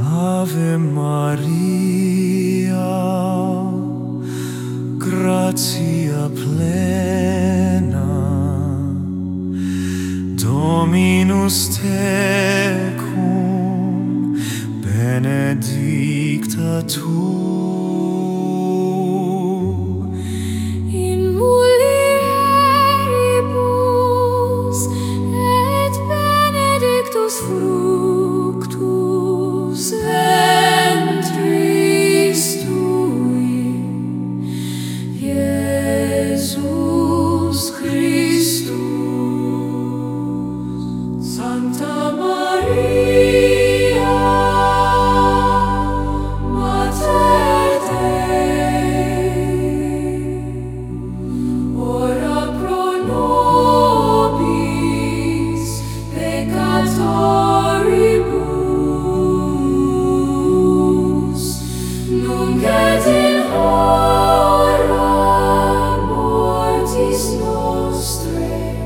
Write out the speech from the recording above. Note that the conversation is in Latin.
Ave Maria, gratia plena, Dominus tecum, benedicta tu, Fruit. Santa Maria. those.